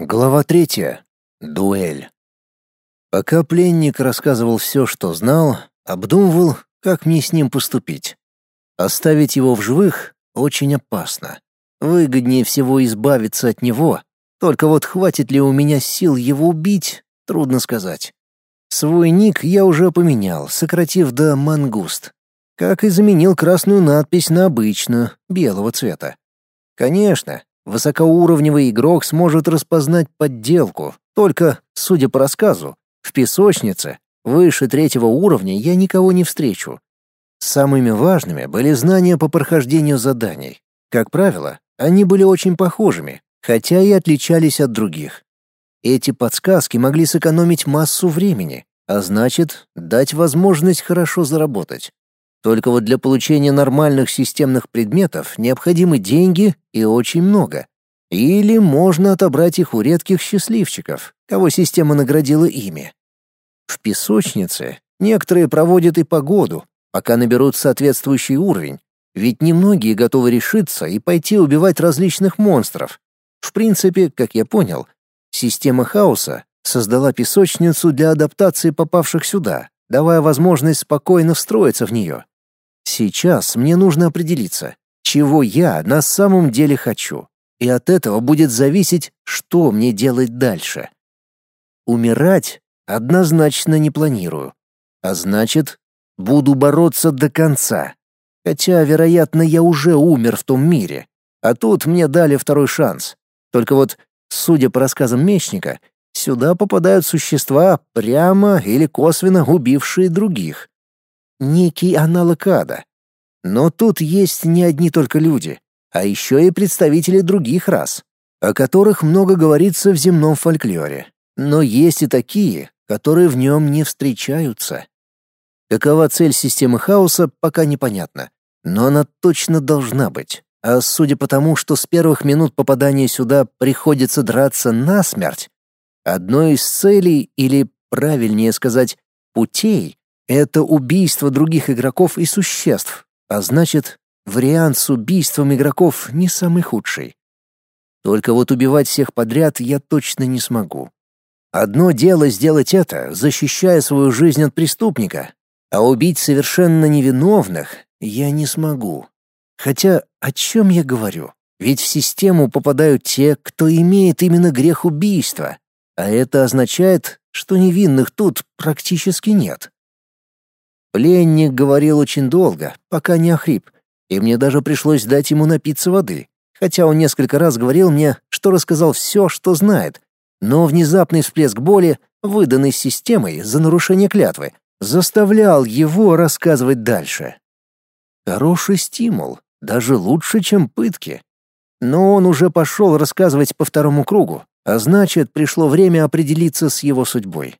Глава третья. Дуэль. Пока пленник рассказывал все, что знал, обдумывал, как мне с ним поступить. Оставить его в живых очень опасно. Выгоднее всего избавиться от него. Только вот хватит ли у меня сил его убить, трудно сказать. Свой ник я уже поменял, сократив до «Мангуст». Как и заменил красную надпись на обычную, белого цвета. Конечно, Высокоуровневый игрок сможет распознать подделку, только, судя по рассказу, в песочнице, выше третьего уровня я никого не встречу. Самыми важными были знания по прохождению заданий. Как правило, они были очень похожими, хотя и отличались от других. Эти подсказки могли сэкономить массу времени, а значит, дать возможность хорошо заработать. Только вот для получения нормальных системных предметов необходимы деньги и очень много. Или можно отобрать их у редких счастливчиков, кого система наградила ими. В песочнице некоторые проводят и погоду, пока наберут соответствующий уровень, ведь немногие готовы решиться и пойти убивать различных монстров. В принципе, как я понял, система хаоса создала песочницу для адаптации попавших сюда, давая возможность спокойно встроиться в нее. Сейчас мне нужно определиться, чего я на самом деле хочу, и от этого будет зависеть, что мне делать дальше. Умирать однозначно не планирую, а значит, буду бороться до конца. Хотя, вероятно, я уже умер в том мире, а тут мне дали второй шанс. Только вот, судя по рассказам мечника, сюда попадают существа, прямо или косвенно убившие других. Некий аналог ада. Но тут есть не одни только люди, а еще и представители других рас, о которых много говорится в земном фольклоре. Но есть и такие, которые в нем не встречаются. Какова цель системы хаоса, пока непонятно, но она точно должна быть. А судя по тому, что с первых минут попадания сюда приходится драться насмерть, одной из целей, или, правильнее сказать, путей, это убийство других игроков и существ, а значит, вариант с убийством игроков не самый худший. Только вот убивать всех подряд я точно не смогу. Одно дело сделать это, защищая свою жизнь от преступника, а убить совершенно невиновных я не смогу. Хотя о чем я говорю? Ведь в систему попадают те, кто имеет именно грех убийства, а это означает, что невинных тут практически нет. Пленник говорил очень долго, пока не охрип, и мне даже пришлось дать ему напиться воды, хотя он несколько раз говорил мне, что рассказал все, что знает, но внезапный всплеск боли, выданный системой за нарушение клятвы, заставлял его рассказывать дальше. Хороший стимул, даже лучше, чем пытки. Но он уже пошел рассказывать по второму кругу, а значит, пришло время определиться с его судьбой.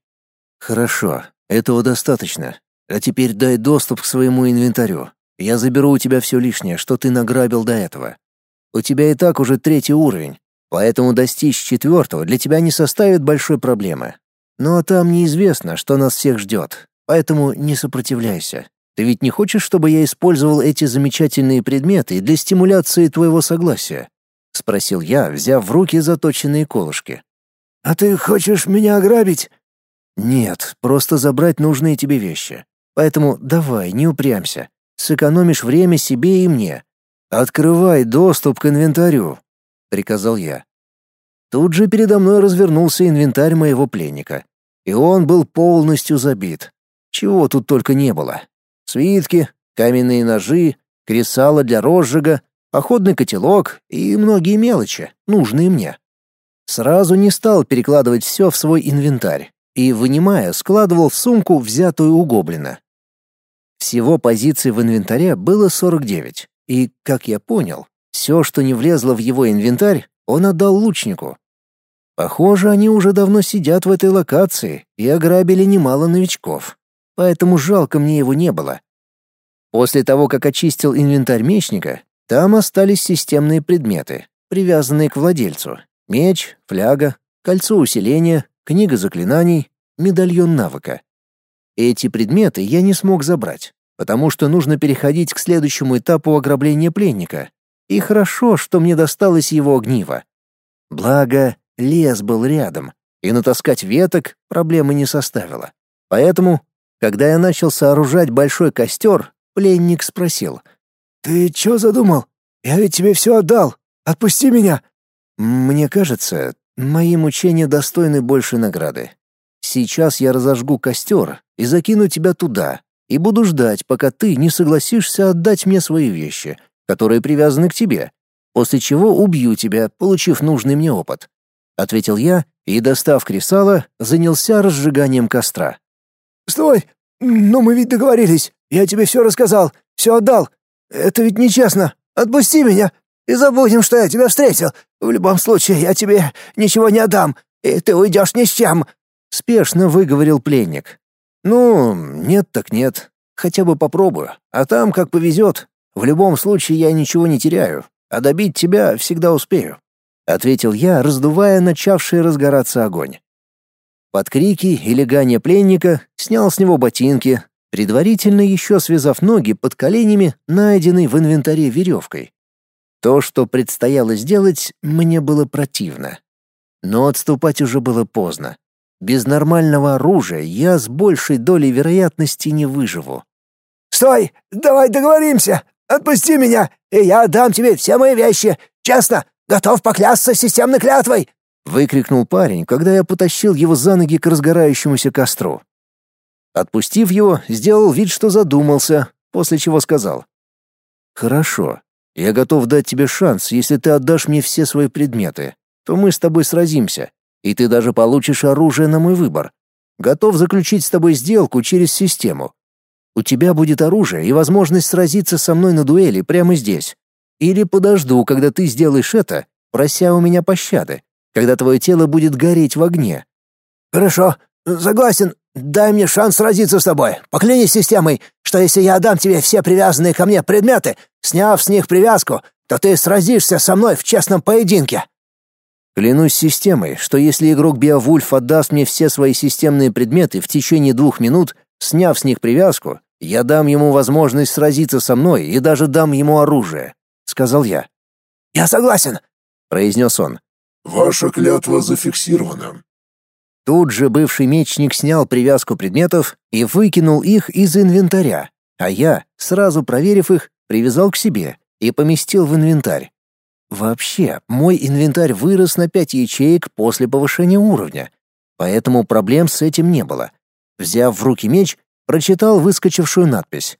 Хорошо, этого достаточно. А теперь дай доступ к своему инвентарю. Я заберу у тебя все лишнее, что ты награбил до этого. У тебя и так уже третий уровень, поэтому достичь четвертого для тебя не составит большой проблемы. Но там неизвестно, что нас всех ждет, поэтому не сопротивляйся. Ты ведь не хочешь, чтобы я использовал эти замечательные предметы для стимуляции твоего согласия?» — спросил я, взяв в руки заточенные колышки. «А ты хочешь меня ограбить?» «Нет, просто забрать нужные тебе вещи. Поэтому давай, не упрямься. Сэкономишь время себе и мне. Открывай доступ к инвентарю, приказал я. Тут же передо мной развернулся инвентарь моего пленника, и он был полностью забит. Чего тут только не было. Свитки, каменные ножи, кресало для розжига, походный котелок и многие мелочи, нужные мне. Сразу не стал перекладывать все в свой инвентарь и, вынимая, складывал в сумку, взятую у гоблина. Всего позиций в инвентаре было 49, и, как я понял, все, что не влезло в его инвентарь, он отдал лучнику. Похоже, они уже давно сидят в этой локации и ограбили немало новичков, поэтому жалко мне его не было. После того, как очистил инвентарь мечника, там остались системные предметы, привязанные к владельцу. Меч, фляга, кольцо усиления, книга заклинаний, медальон навыка. Эти предметы я не смог забрать, потому что нужно переходить к следующему этапу ограбления пленника. И хорошо, что мне досталось его огниво. Благо, лес был рядом, и натаскать веток проблемы не составило. Поэтому, когда я начал сооружать большой костер, пленник спросил. «Ты чё задумал? Я ведь тебе все отдал. Отпусти меня!» «Мне кажется, мои мучения достойны большей награды. Сейчас я разожгу костер и закину тебя туда, и буду ждать, пока ты не согласишься отдать мне свои вещи, которые привязаны к тебе, после чего убью тебя, получив нужный мне опыт», — ответил я и, достав кресало, занялся разжиганием костра. «Стой! Но мы ведь договорились. Я тебе все рассказал, все отдал. Это ведь нечестно. Отпусти меня и забудем, что я тебя встретил. В любом случае, я тебе ничего не отдам, и ты уйдешь ни с чем», — спешно выговорил пленник. «Ну, нет так нет. Хотя бы попробую. А там как повезет. В любом случае я ничего не теряю, а добить тебя всегда успею», — ответил я, раздувая начавший разгораться огонь. Под крики и легание пленника снял с него ботинки, предварительно еще связав ноги под коленями, найденной в инвентаре веревкой. То, что предстояло сделать, мне было противно. Но отступать уже было поздно. Без нормального оружия я с большей долей вероятности не выживу. «Стой! Давай договоримся! Отпусти меня, и я отдам тебе все мои вещи! Честно! Готов поклясться системной клятвой!» — выкрикнул парень, когда я потащил его за ноги к разгорающемуся костру. Отпустив его, сделал вид, что задумался, после чего сказал. «Хорошо, я готов дать тебе шанс, если ты отдашь мне все свои предметы, то мы с тобой сразимся, и ты даже получишь оружие на мой выбор. Готов заключить с тобой сделку через систему. У тебя будет оружие и возможность сразиться со мной на дуэли прямо здесь. Или подожду, когда ты сделаешь это, прося у меня пощады, когда твое тело будет гореть в огне. Хорошо, согласен, Дай мне шанс сразиться с тобой. Поклянись системой, что если я отдам тебе все привязанные ко мне предметы, сняв с них привязку, то ты сразишься со мной в честном поединке. Клянусь системой, что если игрок Биовульф отдаст мне все свои системные предметы в течение двух минут, сняв с них привязку, я дам ему возможность сразиться со мной и даже дам ему оружие, сказал я. Я согласен, произнес он. Ваша клятва зафиксирована. Тут же бывший мечник снял привязку предметов и выкинул их из инвентаря, а я, сразу проверив их, привязал к себе и поместил в инвентарь. Вообще, мой инвентарь вырос на пять ячеек после повышения уровня, поэтому проблем с этим не было. Взяв в руки меч, прочитал выскочившую надпись.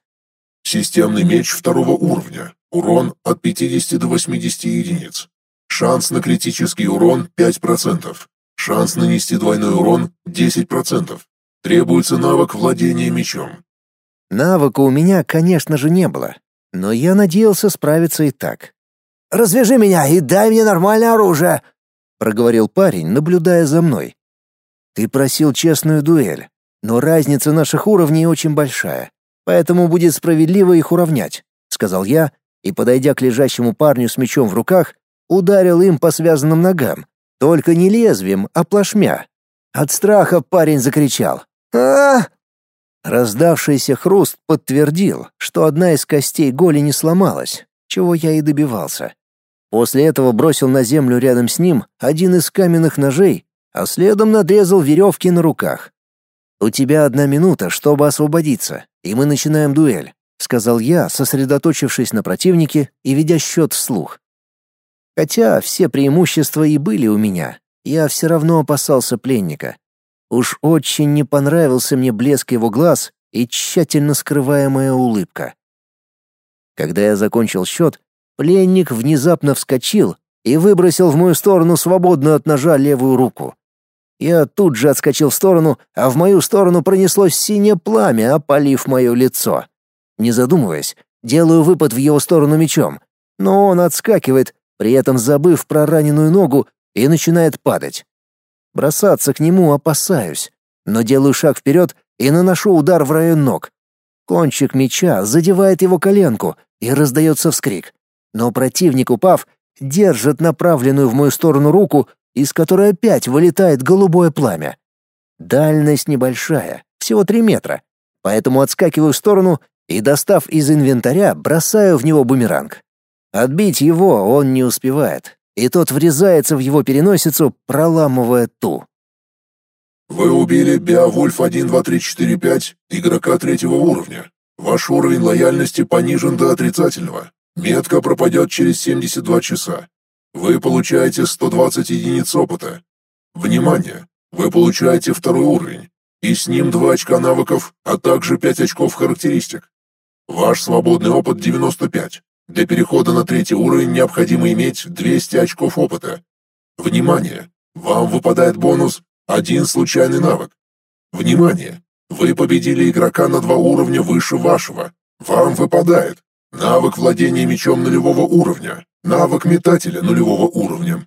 «Системный меч второго уровня. Урон от 50 до 80 единиц. Шанс на критический урон 5%. Шанс нанести двойной урон 10%. Требуется навык владения мечом. Навыка у меня, конечно же, не было, но я надеялся справиться и так. «Развяжи меня и дай мне нормальное оружие!» — проговорил парень, наблюдая за мной. «Ты просил честную дуэль, но разница наших уровней очень большая, поэтому будет справедливо их уравнять», — сказал я, и, подойдя к лежащему парню с мечом в руках, ударил им по связанным ногам, только не лезвием, а плашмя. От страха парень закричал. а Раздавшийся хруст подтвердил, что одна из костей голени сломалась, чего я и добивался. После этого бросил на землю рядом с ним один из каменных ножей, а следом надрезал веревки на руках. «У тебя одна минута, чтобы освободиться, и мы начинаем дуэль», — сказал я, сосредоточившись на противнике и ведя счет вслух. Хотя все преимущества и были у меня, я все равно опасался пленника. Уж очень не понравился мне блеск его глаз и тщательно скрываемая улыбка. Когда я закончил счет, пленник внезапно вскочил и выбросил в мою сторону свободную от ножа левую руку. Я тут же отскочил в сторону, а в мою сторону пронеслось синее пламя, опалив мое лицо. Не задумываясь, делаю выпад в его сторону мечом, но он отскакивает, при этом забыв про раненую ногу, и начинает падать. Бросаться к нему опасаюсь, но делаю шаг вперед и наношу удар в район ног. Кончик меча задевает его коленку, и раздается вскрик. Но противник, упав, держит направленную в мою сторону руку, из которой опять вылетает голубое пламя. Дальность небольшая, всего три метра, поэтому отскакиваю в сторону и, достав из инвентаря, бросаю в него бумеранг. Отбить его он не успевает, и тот врезается в его переносицу, проламывая ту. Вы убили Беовульф 12345, игрока третьего уровня. Ваш уровень лояльности понижен до отрицательного. Метка пропадет через 72 часа. Вы получаете 120 единиц опыта. Внимание! Вы получаете второй уровень, и с ним 2 очка навыков, а также 5 очков характеристик. Ваш свободный опыт 95. Для перехода на третий уровень необходимо иметь 200 очков опыта. Внимание! Вам выпадает бонус один случайный навык. Внимание! Вы победили игрока на два уровня выше вашего. Вам выпадает навык владения мечом нулевого уровня, навык метателя нулевого уровня.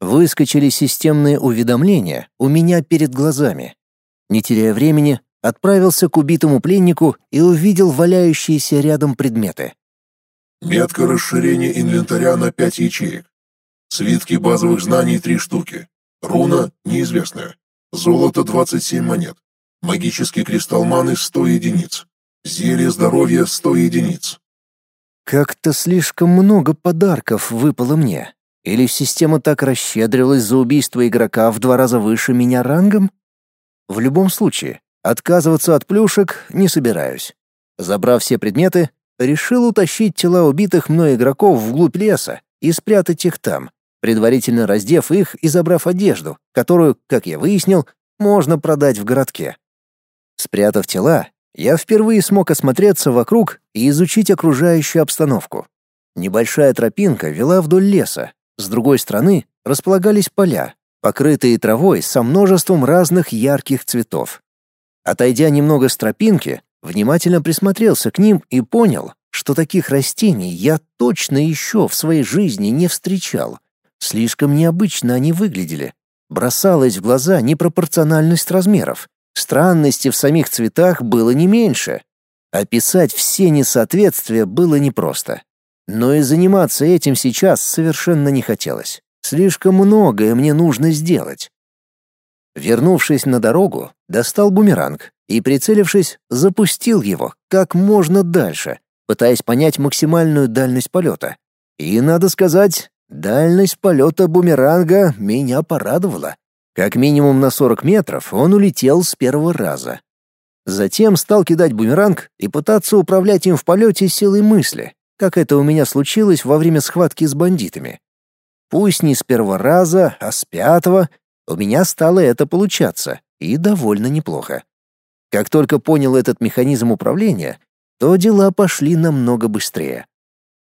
Выскочили системные уведомления у меня перед глазами. Не теряя времени, отправился к убитому пленнику и увидел валяющиеся рядом предметы. Метка расширения инвентаря на 5 ячеек. Свитки базовых знаний 3 штуки. Руна неизвестная. Золото 27 монет. Магический кристалл маны 100 единиц. Зелье здоровья 100 единиц. Как-то слишком много подарков выпало мне. Или система так расщедрилась за убийство игрока в два раза выше меня рангом? В любом случае, отказываться от плюшек не собираюсь. Забрав все предметы, решил утащить тела убитых мной игроков вглубь леса и спрятать их там, предварительно раздев их и забрав одежду, которую, как я выяснил, можно продать в городке. Спрятав тела, я впервые смог осмотреться вокруг и изучить окружающую обстановку. Небольшая тропинка вела вдоль леса, с другой стороны располагались поля, покрытые травой со множеством разных ярких цветов. Отойдя немного с тропинки, Внимательно присмотрелся к ним и понял, что таких растений я точно еще в своей жизни не встречал. Слишком необычно они выглядели. Бросалась в глаза непропорциональность размеров. Странности в самих цветах было не меньше. Описать все несоответствия было непросто. Но и заниматься этим сейчас совершенно не хотелось. Слишком многое мне нужно сделать. Вернувшись на дорогу, достал бумеранг и, прицелившись, запустил его как можно дальше, пытаясь понять максимальную дальность полета. И, надо сказать, дальность полета бумеранга меня порадовала. Как минимум на 40 метров он улетел с первого раза. Затем стал кидать бумеранг и пытаться управлять им в полете силой мысли, как это у меня случилось во время схватки с бандитами. Пусть не с первого раза, а с пятого, у меня стало это получаться, и довольно неплохо. Как только понял этот механизм управления, то дела пошли намного быстрее.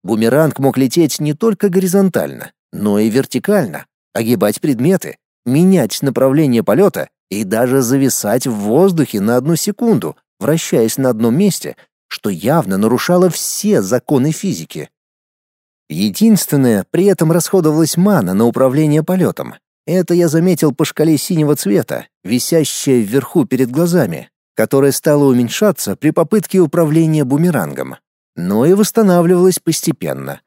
Бумеранг мог лететь не только горизонтально, но и вертикально, огибать предметы, менять направление полета и даже зависать в воздухе на одну секунду, вращаясь на одном месте, что явно нарушало все законы физики. Единственное, при этом расходовалась мана на управление полетом. Это я заметил по шкале синего цвета, висящая вверху перед глазами, которая стала уменьшаться при попытке управления бумерангом, но и восстанавливалась постепенно.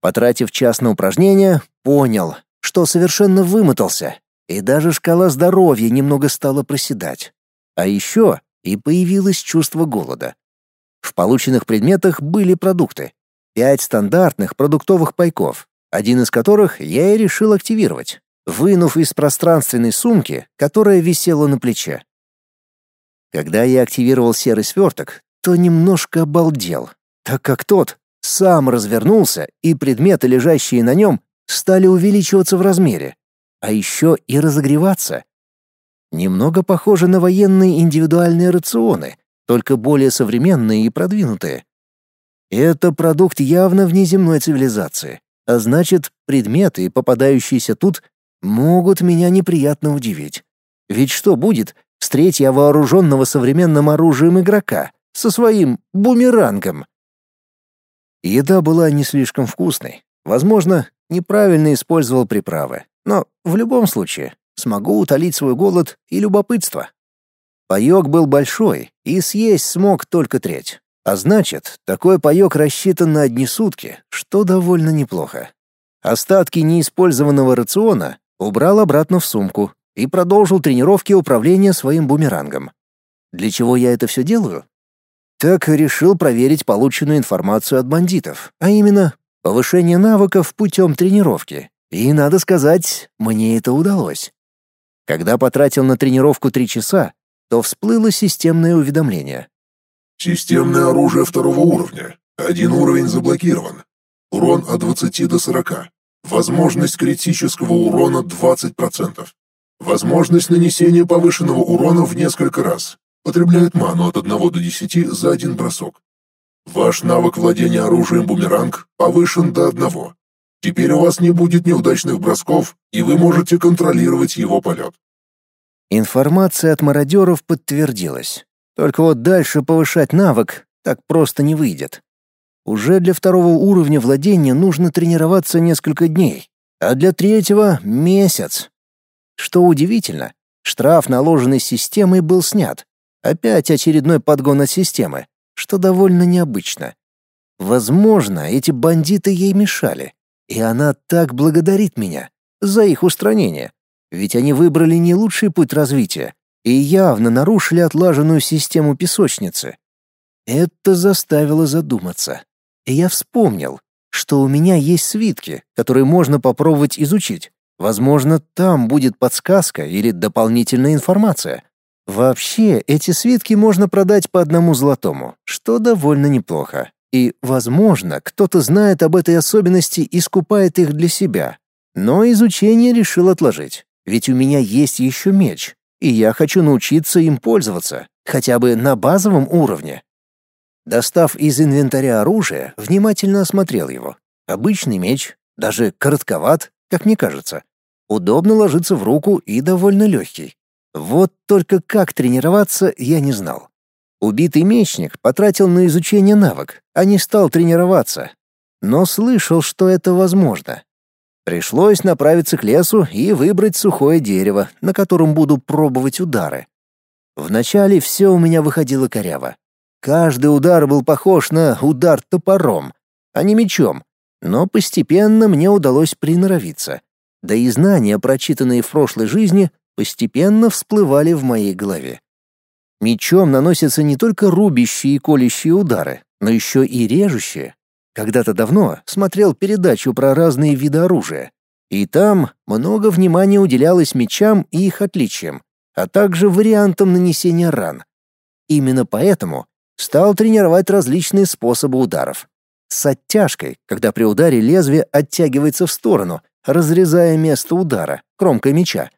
Потратив час на упражнения, понял, что совершенно вымотался, и даже шкала здоровья немного стала проседать. А еще и появилось чувство голода. В полученных предметах были продукты. Пять стандартных продуктовых пайков, один из которых я и решил активировать, вынув из пространственной сумки, которая висела на плече. Когда я активировал серый сверток, то немножко обалдел, так как тот сам развернулся, и предметы, лежащие на нем, стали увеличиваться в размере, а еще и разогреваться. Немного похоже на военные индивидуальные рационы, только более современные и продвинутые. Это продукт явно внеземной цивилизации, а значит, предметы, попадающиеся тут, могут меня неприятно удивить. Ведь что будет, Встреть я вооруженного современным оружием игрока со своим бумерангом. Еда была не слишком вкусной. Возможно, неправильно использовал приправы. Но в любом случае смогу утолить свой голод и любопытство. Паёк был большой, и съесть смог только треть. А значит, такой паёк рассчитан на одни сутки, что довольно неплохо. Остатки неиспользованного рациона убрал обратно в сумку и продолжил тренировки управления своим бумерангом. Для чего я это все делаю? Так решил проверить полученную информацию от бандитов, а именно Повышение навыков путем тренировки. И, надо сказать, мне это удалось. Когда потратил на тренировку три часа, то всплыло системное уведомление. Системное оружие второго уровня. Один уровень заблокирован. Урон от 20 до 40. Возможность критического урона 20%. Возможность нанесения повышенного урона в несколько раз. Потребляет ману от 1 до 10 за один бросок. Ваш навык владения оружием бумеранг повышен до 1. Теперь у вас не будет неудачных бросков, и вы можете контролировать его полет. Информация от мародеров подтвердилась. Только вот дальше повышать навык так просто не выйдет. Уже для второго уровня владения нужно тренироваться несколько дней, а для третьего — месяц. Что удивительно, штраф, наложенный системой, был снят. Опять очередной подгон от системы, что довольно необычно. Возможно, эти бандиты ей мешали, и она так благодарит меня за их устранение. Ведь они выбрали не лучший путь развития и явно нарушили отлаженную систему песочницы. Это заставило задуматься. И я вспомнил, что у меня есть свитки, которые можно попробовать изучить. Возможно, там будет подсказка или дополнительная информация. Вообще, эти свитки можно продать по одному золотому, что довольно неплохо. И, возможно, кто-то знает об этой особенности и скупает их для себя. Но изучение решил отложить, ведь у меня есть еще меч, и я хочу научиться им пользоваться, хотя бы на базовом уровне. Достав из инвентаря оружие, внимательно осмотрел его. Обычный меч, даже коротковат, как мне кажется. Удобно ложится в руку и довольно легкий. Вот только как тренироваться, я не знал. Убитый мечник потратил на изучение навык, а не стал тренироваться. Но слышал, что это возможно. Пришлось направиться к лесу и выбрать сухое дерево, на котором буду пробовать удары. Вначале все у меня выходило коряво. Каждый удар был похож на удар топором, а не мечом, но постепенно мне удалось приноровиться. Да и знания, прочитанные в прошлой жизни, постепенно всплывали в моей голове. Мечом наносятся не только рубящие и колющие удары, но еще и режущие. Когда-то давно смотрел передачу про разные виды оружия, и там много внимания уделялось мечам и их отличиям, а также вариантам нанесения ран. Именно поэтому стал тренировать различные способы ударов. С оттяжкой, когда при ударе лезвие оттягивается в сторону, разрезая место удара, кромкой меча.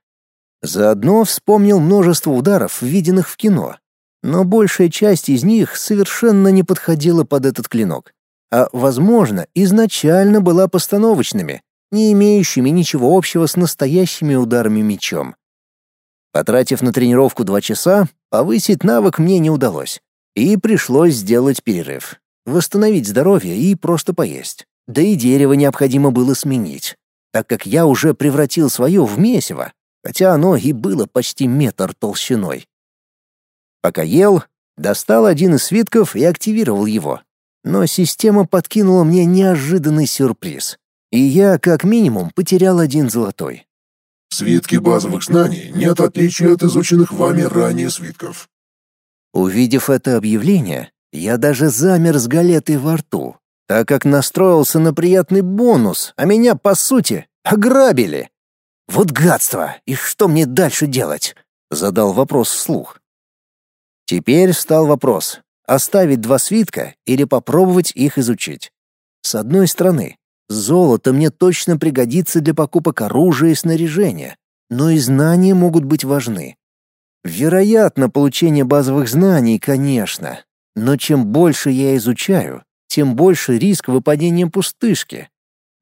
Заодно вспомнил множество ударов, виденных в кино, но большая часть из них совершенно не подходила под этот клинок, а, возможно, изначально была постановочными, не имеющими ничего общего с настоящими ударами мечом. Потратив на тренировку два часа, повысить навык мне не удалось. И пришлось сделать перерыв, восстановить здоровье и просто поесть. Да и дерево необходимо было сменить, так как я уже превратил свое в месиво, хотя оно и было почти метр толщиной. Пока ел, достал один из свитков и активировал его. Но система подкинула мне неожиданный сюрприз, и я как минимум потерял один золотой. В свитке базовых знаний нет отличия от изученных вами ранее свитков. Увидев это объявление, я даже замер с галетой во рту, так как настроился на приятный бонус, а меня, по сути, ограбили. Вот гадство, и что мне дальше делать? Задал вопрос вслух. Теперь стал вопрос, оставить два свитка или попробовать их изучить. С одной стороны, золото мне точно пригодится для покупок оружия и снаряжения, но и знания могут быть важны. Вероятно, получение базовых знаний, конечно, но чем больше я изучаю, тем больше риск выпадения пустышки.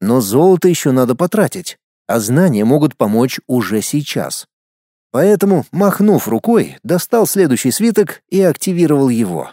Но золото еще надо потратить, а знания могут помочь уже сейчас. Поэтому, махнув рукой, достал следующий свиток и активировал его.